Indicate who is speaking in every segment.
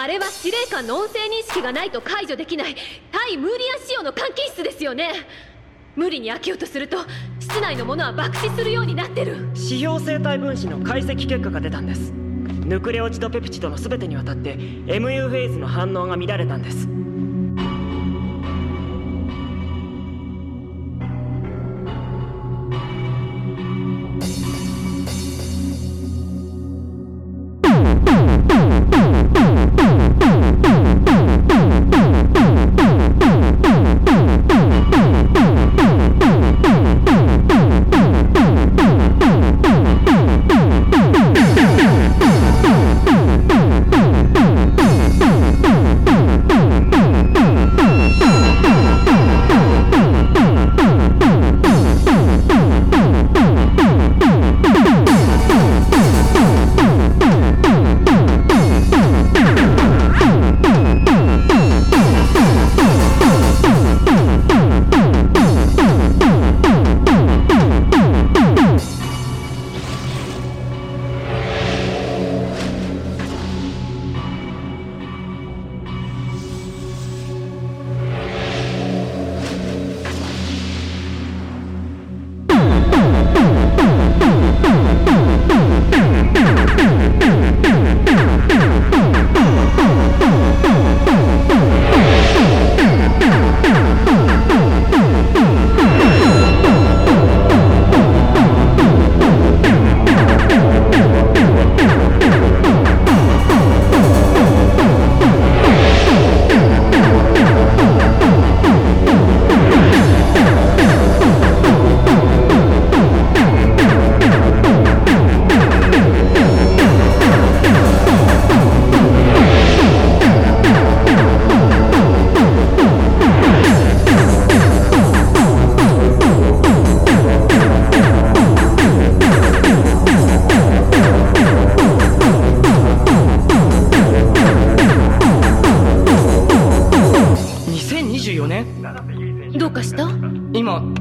Speaker 1: あれは司令官の音声認識がないと解除できない対ムーリアン仕様の監禁室ですよね。無理に開けようとすると室内のものは爆死するようになってる。
Speaker 2: 指標生体分子の解析結果が出たんです。ヌクレオチドペプチドの全てにわたって MU フェーズの反応が乱れたんです。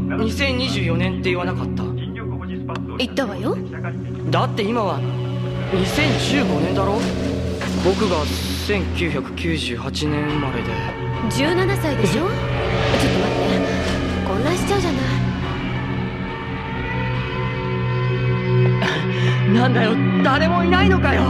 Speaker 2: 2024年って言わなかった。
Speaker 1: 言ったわよ。
Speaker 2: だって今は2015年だろ。僕が1998年生まれで。
Speaker 1: 17歳でしょ？ちょっと待って。混乱しちゃうじゃない。
Speaker 2: なんだよ。誰もいないのかよ